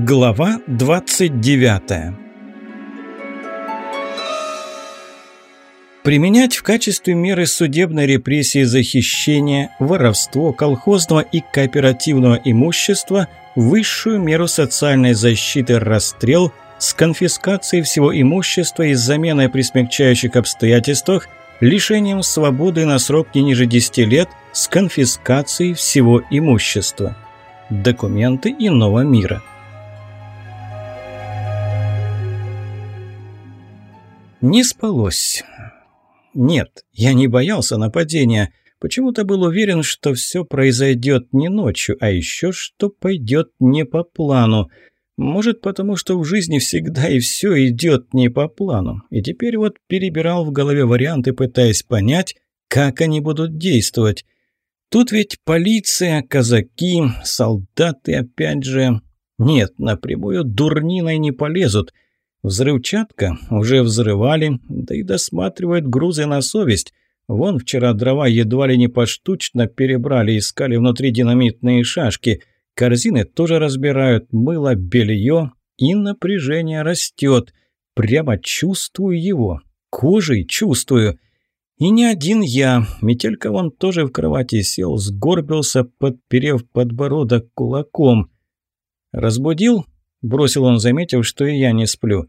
Глава 29 Применять в качестве меры судебной репрессии захищения, воровство колхозного и кооперативного имущества, высшую меру социальной защиты расстрел с конфискацией всего имущества и заменой при смягчающих обстоятельствах, лишением свободы на срок не ниже 10 лет с конфискацией всего имущества. Документы иного мира. Не спалось. Нет, я не боялся нападения. Почему-то был уверен, что все произойдет не ночью, а еще что пойдет не по плану. Может, потому что в жизни всегда и все идет не по плану. И теперь вот перебирал в голове варианты, пытаясь понять, как они будут действовать. Тут ведь полиция, казаки, солдаты опять же. Нет, напрямую дурниной не полезут – Взрывчатка уже взрывали, да и досматривают грузы на совесть. Вон вчера дрова едва ли не поштучно перебрали, искали внутри динамитные шашки. Корзины тоже разбирают, мыло, белье, и напряжение растет. Прямо чувствую его, кожей чувствую. И не один я. Метелька вон тоже в кровати сел, сгорбился, подперев подбородок кулаком. «Разбудил?» Бросил он, заметив, что и я не сплю.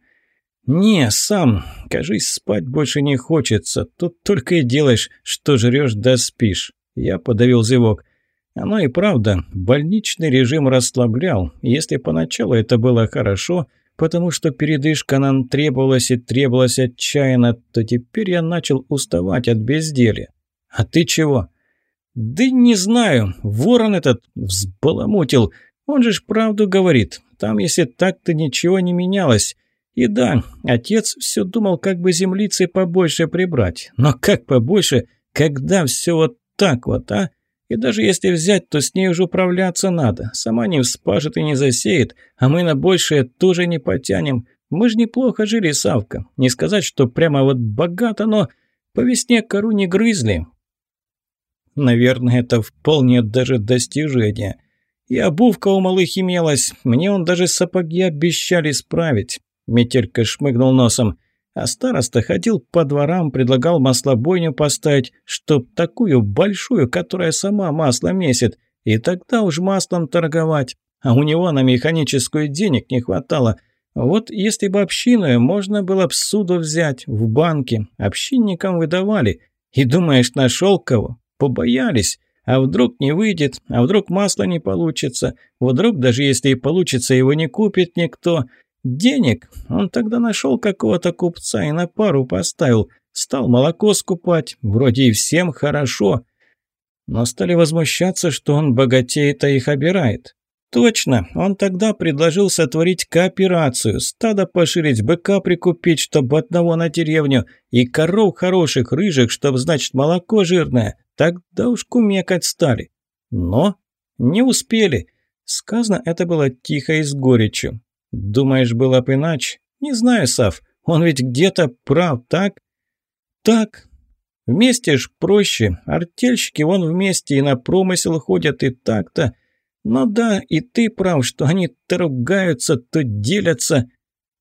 «Не, сам. Кажись, спать больше не хочется. Тут только и делаешь, что жрешь да спишь». Я подавил зевок. Оно и правда, больничный режим расслаблял. Если поначалу это было хорошо, потому что передышка нам требовалась и требовалась отчаянно, то теперь я начал уставать от безделья. «А ты чего?» «Да не знаю. Ворон этот взбаламутил. Он же ж правду говорит. Там, если так-то ничего не менялось. И да, отец все думал, как бы землицы побольше прибрать. Но как побольше, когда все вот так вот, а? И даже если взять, то с ней уже управляться надо. Сама не вспашет и не засеет, а мы на большее тоже не потянем. Мы же неплохо жили, Савка. Не сказать, что прямо вот богато, но по весне кору не грызли. Наверное, это вполне даже достижение. И обувка у малых имелась. Мне он даже сапоги обещали справить. Метелька шмыгнул носом. А староста ходил по дворам, предлагал маслобойню поставить, чтоб такую большую, которая сама масло месит. И тогда уж маслом торговать. А у него на механическую денег не хватало. Вот если бы общиную, можно было б суду взять в банке. Общинникам выдавали. И думаешь, нашел кого? Побоялись. А вдруг не выйдет, а вдруг масло не получится, вдруг даже если и получится, его не купит никто. Денег он тогда нашел какого-то купца и на пару поставил, стал молоко скупать, вроде и всем хорошо. Но стали возмущаться, что он богатеет, а их обирает. Точно, он тогда предложил сотворить кооперацию, стадо поширить, быка прикупить, чтобы одного на деревню, и коров хороших, рыжих, чтобы, значит, молоко жирное. Тогда уж кумекать стали. Но не успели. Сказано это было тихо и с горечью. Думаешь, было бы иначе? Не знаю, Сав. Он ведь где-то прав, так? Так. Вместе ж проще. Артельщики вон вместе и на промысел ходят, и так-то. Но да, и ты прав, что они то ругаются, то делятся,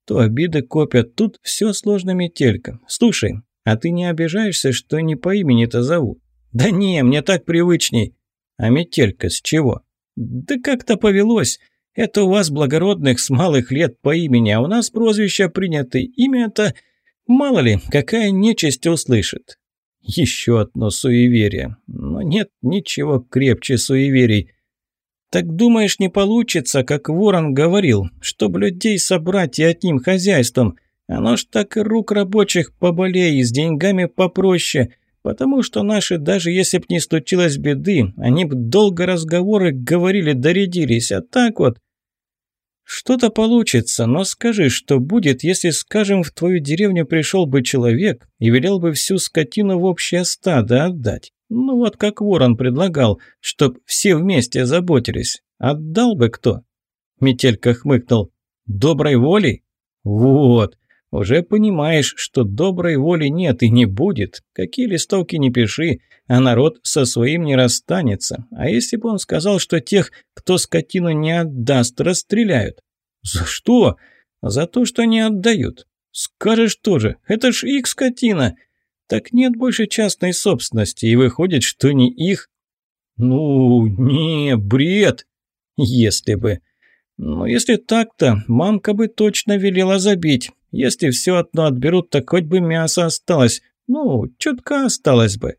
то обиды копят. Тут все сложно метелька. Слушай, а ты не обижаешься, что не по имени-то зовут? «Да не, мне так привычней». «А метелька с чего?» «Да как-то повелось. Это у вас благородных с малых лет по имени, а у нас прозвища приняты. Имя-то, мало ли, какая нечисть услышит». Еще одно суеверие. Но нет ничего крепче суеверий. «Так думаешь, не получится, как Ворон говорил, чтобы людей собрать и одним хозяйством? Оно ж так и рук рабочих поболей, с деньгами попроще. Потому что наши, даже если б не случилось беды, они б долго разговоры говорили, доредились, а так вот... Что-то получится, но скажи, что будет, если, скажем, в твою деревню пришел бы человек и велел бы всю скотину в общее стадо отдать? Ну вот как ворон предлагал, чтоб все вместе заботились. Отдал бы кто? Метелька хмыкнул. Доброй волей? Вот. Уже понимаешь, что доброй воли нет и не будет. Какие листовки не пиши, а народ со своим не расстанется. А если бы он сказал, что тех, кто скотину не отдаст, расстреляют? «За что?» «За то, что не отдают». «Скажешь тоже, это ж их скотина!» «Так нет больше частной собственности, и выходит, что не их». «Ну, не, бред!» «Если бы...» «Ну, если так-то, мамка бы точно велела забить. Если все одно отберут, так хоть бы мясо осталось. Ну, чутка осталось бы».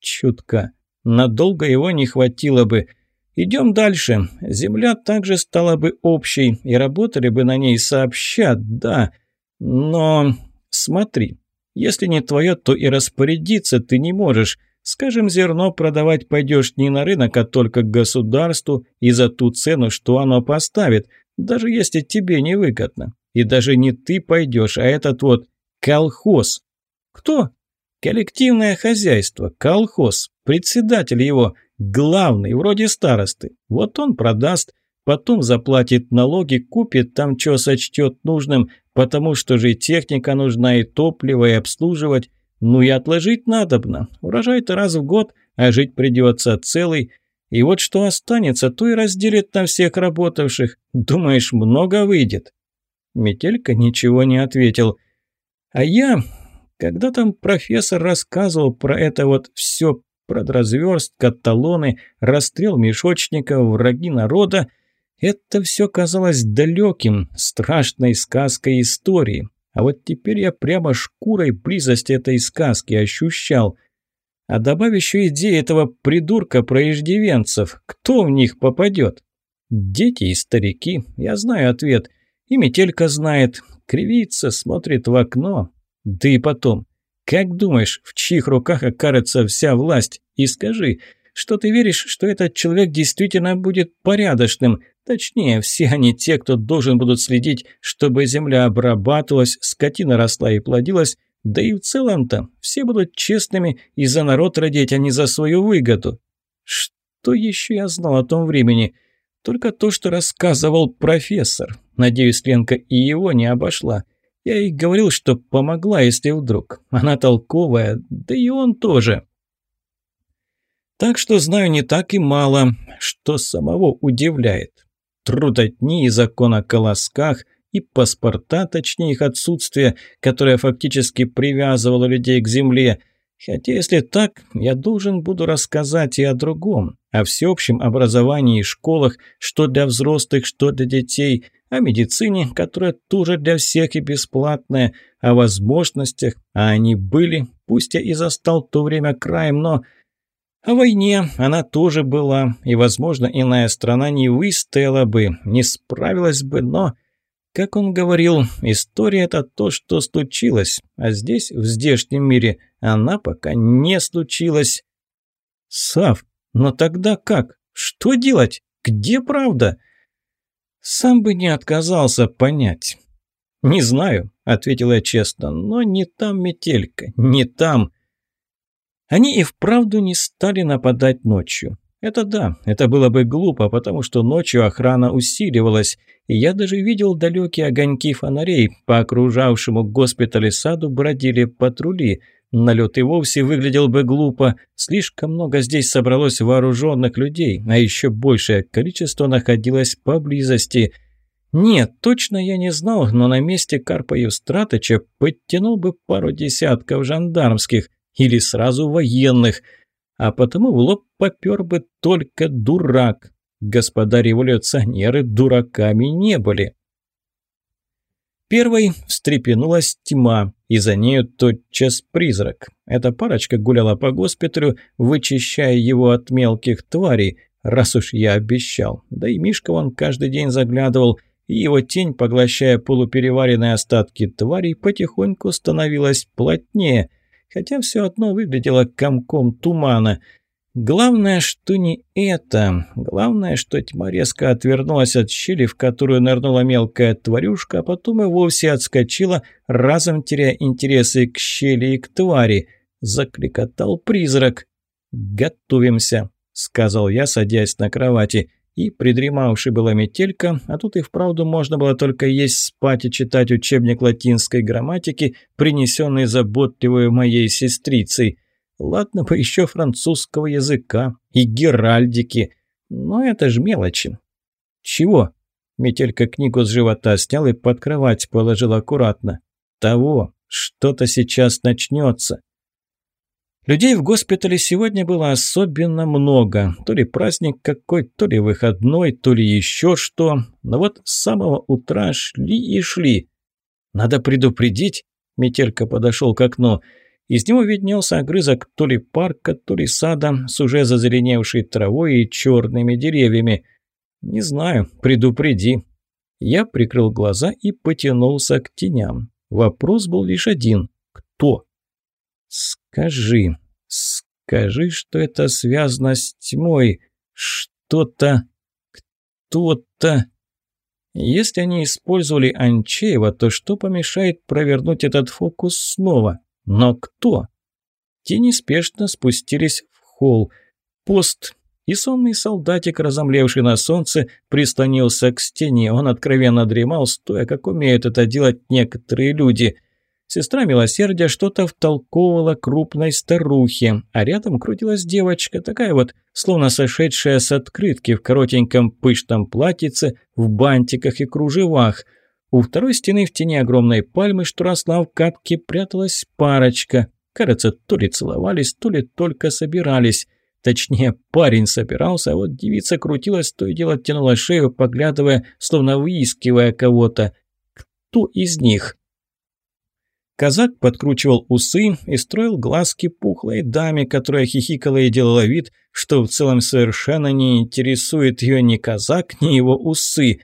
«Чутка. Надолго его не хватило бы». Идем дальше. Земля также стала бы общей, и работали бы на ней сообща, да. Но смотри, если не твое, то и распорядиться ты не можешь. Скажем, зерно продавать пойдешь не на рынок, а только к государству и за ту цену, что оно поставит, даже если тебе невыгодно. И даже не ты пойдешь, а этот вот колхоз. Кто? Коллективное хозяйство, колхоз, председатель его, главный, вроде старосты. Вот он продаст, потом заплатит налоги, купит там, что сочтет нужным, потому что же техника нужна и топливо, и обслуживать. Ну и отложить надобно. Урожай-то раз в год, а жить придется целый. И вот что останется, то и разделит на всех работавших. Думаешь, много выйдет?» Метелька ничего не ответил. «А я, когда там профессор рассказывал про это вот все, про разверстка, талоны, расстрел мешочников, враги народа, это все казалось далеким, страшной сказкой истории. А вот теперь я прямо шкурой близость этой сказки ощущал. А добавь еще идеи этого придурка про иждивенцев. Кто в них попадет? Дети и старики. Я знаю ответ. И метелька знает. Кривится, смотрит в окно. Да и потом. Как думаешь, в чьих руках окажется вся власть? И скажи, что ты веришь, что этот человек действительно будет порядочным, Точнее, все они те, кто должен будут следить, чтобы земля обрабатывалась, скотина росла и плодилась, да и в целом-то все будут честными и за народ родить, а не за свою выгоду. Что еще я знал о том времени? Только то, что рассказывал профессор. Надеюсь, Ленка и его не обошла. Я ей говорил, что помогла, если вдруг. Она толковая, да и он тоже. Так что знаю не так и мало, что самого удивляет трудотни и закон о колосках, и паспорта, точнее их отсутствие, которое фактически привязывало людей к земле. Хотя, если так, я должен буду рассказать и о другом, о всеобщем образовании и школах, что для взрослых, что для детей, о медицине, которая тоже для всех и бесплатная, о возможностях, а они были, пусть я и застал то время краем, но о войне она тоже была, и, возможно, иная страна не выстояла бы, не справилась бы, но, как он говорил, история – это то, что случилось, а здесь, в здешнем мире, она пока не случилась. Сав, но тогда как? Что делать? Где правда? Сам бы не отказался понять. «Не знаю», – ответила я честно, – «но не там метелька, не там». Они и вправду не стали нападать ночью. Это да, это было бы глупо, потому что ночью охрана усиливалась, и я даже видел далекие огоньки фонарей, по окружавшему госпитале саду бродили патрули. Налет и вовсе выглядел бы глупо, слишком много здесь собралось вооруженных людей, а еще большее количество находилось поблизости. Нет, точно я не знал, но на месте Карпа Евстратыча подтянул бы пару десятков жандармских – или сразу военных, а потому в лоб попер бы только дурак. Господа революционеры дураками не были. Первой встрепенулась тьма, и за нею тотчас призрак. Эта парочка гуляла по госпиталю, вычищая его от мелких тварей, раз уж я обещал. Да и Мишка он каждый день заглядывал, и его тень, поглощая полупереваренные остатки тварей, потихоньку становилась плотнее – хотя все одно выглядело комком тумана. Главное, что не это. Главное, что тьма резко отвернулась от щели, в которую нырнула мелкая тварюшка, а потом и вовсе отскочила, разом теряя интересы к щели и к твари. Закликотал призрак. «Готовимся», — сказал я, садясь на кровати. И придремавший была метелька, а тут и вправду можно было только есть, спать и читать учебник латинской грамматики, принесенный заботливой моей сестрицей. Ладно бы еще французского языка и геральдики, но это ж мелочи. Чего? Метелька книгу с живота снял и под кровать положил аккуратно. «Того, что-то сейчас начнется». Людей в госпитале сегодня было особенно много. То ли праздник какой, то ли выходной, то ли еще что. Но вот с самого утра шли и шли. «Надо предупредить», — Метелька подошел к окну. Из него виднелся огрызок то ли парка, то ли сада с уже зазеленевшей травой и черными деревьями. «Не знаю, предупреди». Я прикрыл глаза и потянулся к теням. Вопрос был лишь один. Кто? «Скажи, скажи, что это связано с тьмой. Что-то... кто-то...» Если они использовали Анчеева, то что помешает провернуть этот фокус снова? Но кто? Те неспешно спустились в холл. Пост и сонный солдатик, разомлевший на солнце, прислонился к стене. Он откровенно дремал, стоя, как умеют это делать некоторые люди. Сестра милосердия что-то втолковывала крупной старухе, а рядом крутилась девочка, такая вот, словно сошедшая с открытки в коротеньком пышном платьице, в бантиках и кружевах. У второй стены в тени огромной пальмы, что росла в катке, пряталась парочка. Кажется, то ли целовались, то ли только собирались. Точнее, парень собирался, а вот девица крутилась, то и дело тянула шею, поглядывая, словно выискивая кого-то. Кто из них? Казак подкручивал усы и строил глазки пухлой даме, которая хихикала и делала вид, что в целом совершенно не интересует ее ни казак, ни его усы.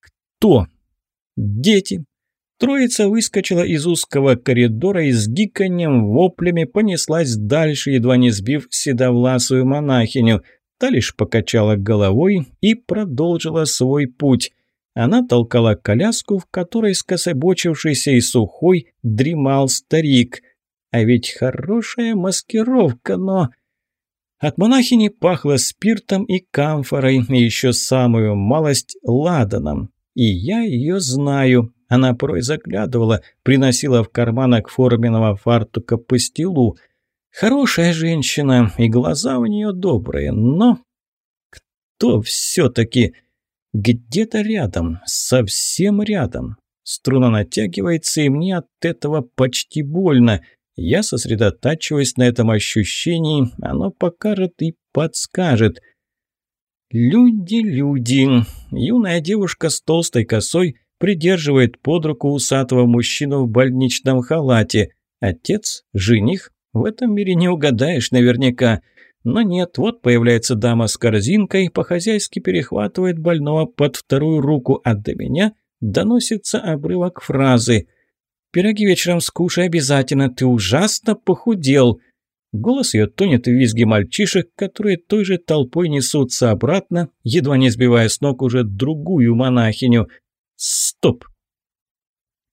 Кто? Дети. Троица выскочила из узкого коридора и с гиканьем, воплями понеслась дальше, едва не сбив седовласую монахиню. Та лишь покачала головой и продолжила свой путь. Она толкала коляску, в которой скособочившийся и сухой дремал старик. А ведь хорошая маскировка, но... От монахини пахло спиртом и камфорой, и еще самую малость ладаном. И я ее знаю, она порой заглядывала, приносила в карманах форменного фартука пастилу. Хорошая женщина, и глаза у нее добрые, но... Кто все-таки? Где-то рядом, совсем рядом. Струна натягивается, и мне от этого почти больно. Я сосредотачиваюсь на этом ощущении, оно покажет и подскажет. Люди, люди. Юная девушка с толстой косой – придерживает под руку усатого мужчину в больничном халате. Отец? Жених? В этом мире не угадаешь наверняка. Но нет, вот появляется дама с корзинкой, по-хозяйски перехватывает больного под вторую руку, а до меня доносится обрывок фразы. «Пироги вечером скушай обязательно, ты ужасно похудел». Голос ее тонет в визге мальчишек, которые той же толпой несутся обратно, едва не сбивая с ног уже другую монахиню. Стоп!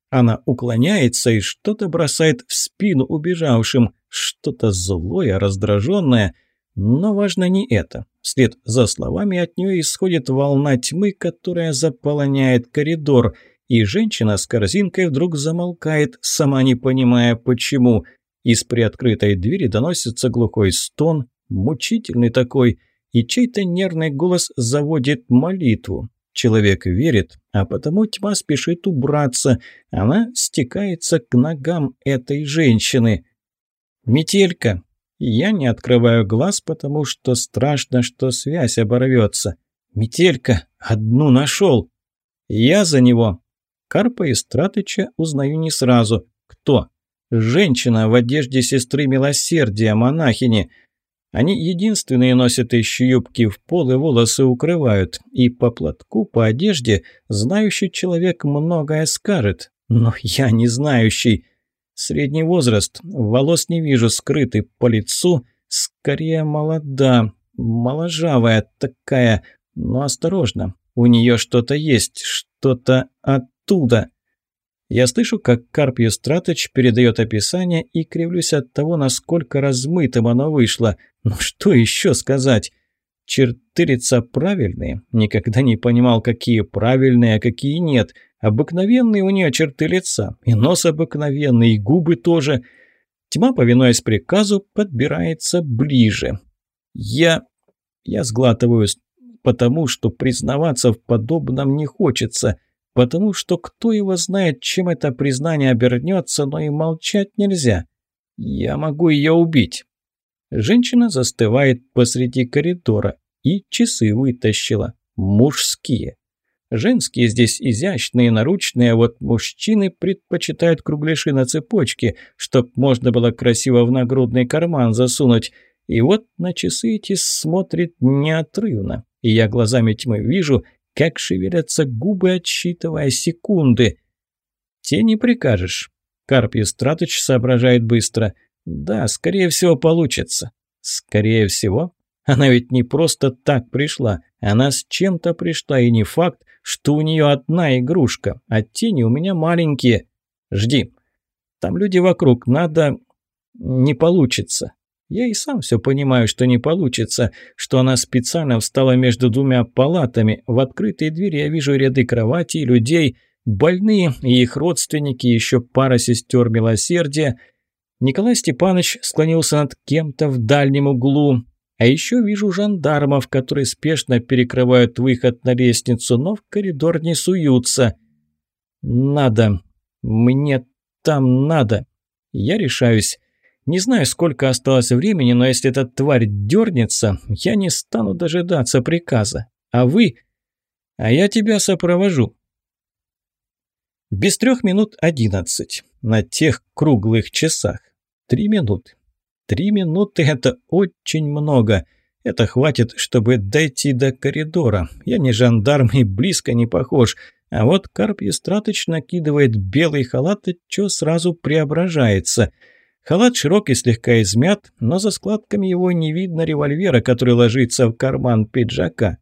Она уклоняется и что-то бросает в спину убежавшим, что-то злое, раздраженное. Но важно не это. Вслед за словами от нее исходит волна тьмы, которая заполоняет коридор, и женщина с корзинкой вдруг замолкает, сама не понимая почему. Из приоткрытой двери доносится глухой стон, мучительный такой, и чей-то нервный голос заводит молитву. Человек верит, а потому тьма спешит убраться. Она стекается к ногам этой женщины. «Метелька!» Я не открываю глаз, потому что страшно, что связь оборвется. «Метелька! Одну нашел!» «Я за него!» Карпа Истратыча узнаю не сразу. «Кто?» «Женщина в одежде сестры милосердия, монахини!» Они единственные носят еще юбки в пол и волосы укрывают. И по платку, по одежде знающий человек многое скажет. Но я не знающий. Средний возраст, волос не вижу, скрытый по лицу. Скорее молода, моложавая такая. Но осторожно, у нее что-то есть, что-то оттуда. Я слышу, как Карп Юстратыч передает описание и кривлюсь от того, насколько размытым оно вышло. Ну что еще сказать? Черты лица правильные. Никогда не понимал, какие правильные, а какие нет. Обыкновенные у нее черты лица. И нос обыкновенный, и губы тоже. Тьма, повинуясь приказу, подбирается ближе. Я... Я сглатываю. потому, что признаваться в подобном не хочется, потому что кто его знает, чем это признание обернется, но и молчать нельзя. Я могу ее убить. Женщина застывает посреди коридора и часы вытащила. Мужские. Женские здесь изящные, наручные, а вот мужчины предпочитают кругляши на цепочке, чтоб можно было красиво в нагрудный карман засунуть. И вот на часы эти смотрит неотрывно, и я глазами тьмы вижу, как шевелятся губы, отсчитывая секунды. Те не прикажешь. Карп Юстратыч соображает быстро. Да, скорее всего, получится. Скорее всего. Она ведь не просто так пришла. Она с чем-то пришла, и не факт, что у нее одна игрушка, а тени у меня маленькие. Жди. Там люди вокруг, надо... Не получится. Я и сам все понимаю, что не получится, что она специально встала между двумя палатами. В открытой двери я вижу ряды кроватей, людей, больные и их родственники, еще пара сестер милосердия. Николай Степанович склонился над кем-то в дальнем углу. А еще вижу жандармов, которые спешно перекрывают выход на лестницу, но в коридор не суются. Надо. Мне там надо. Я решаюсь. Не знаю, сколько осталось времени, но если эта тварь дернется, я не стану дожидаться приказа. А вы... А я тебя сопровожу. Без трех минут одиннадцать. На тех круглых часах. Три минуты. Три минуты – это очень много. Это хватит, чтобы дойти до коридора. Я не жандарм и близко не похож. А вот Карп Естратыч накидывает белый халат, и чё сразу преображается. Халат широкий, слегка измят, но за складками его не видно револьвера, который ложится в карман пиджака.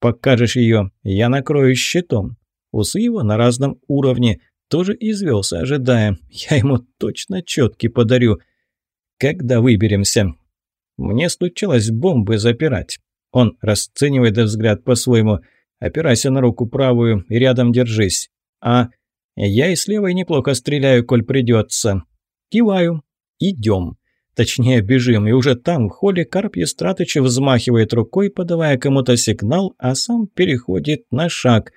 Покажешь ее, я накрою щитом. Усы его на разном уровне. Тоже извелся, ожидая. Я ему точно четкий подарю – когда выберемся. Мне случалось бомбы запирать. Он расценивает взгляд по-своему. Опирайся на руку правую и рядом держись. А я и с неплохо стреляю, коль придется. Киваю. Идем. Точнее, бежим, и уже там, в холле, Карп Естратыч взмахивает рукой, подавая кому-то сигнал, а сам переходит на шаг.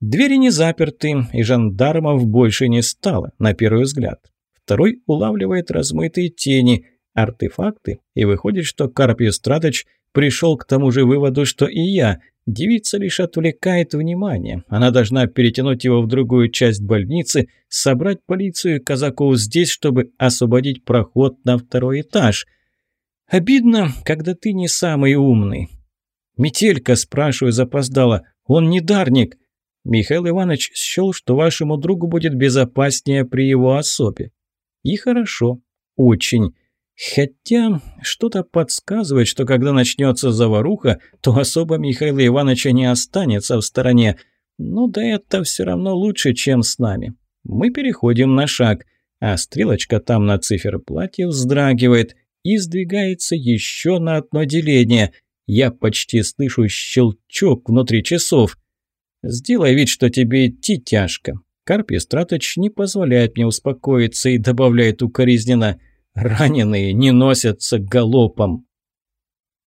Двери не заперты, и жандармов больше не стало, на первый взгляд второй улавливает размытые тени, артефакты, и выходит, что Карпий Страточ пришел к тому же выводу, что и я. Девица лишь отвлекает внимание. Она должна перетянуть его в другую часть больницы, собрать полицию и казаков здесь, чтобы освободить проход на второй этаж. Обидно, когда ты не самый умный. «Метелька», спрашиваю, запоздала, — «он не дарник». Михаил Иванович счел, что вашему другу будет безопаснее при его особе. И хорошо. Очень. Хотя что-то подсказывает, что когда начнется заваруха, то особо Михаила Ивановича не останется в стороне. Ну да это все равно лучше, чем с нами. Мы переходим на шаг, а стрелочка там на циферплате вздрагивает и сдвигается еще на одно деление. Я почти слышу щелчок внутри часов. «Сделай вид, что тебе идти тяжко. Карп Истратыч не позволяет мне успокоиться и добавляет укоризненно «Раненые не носятся галопом».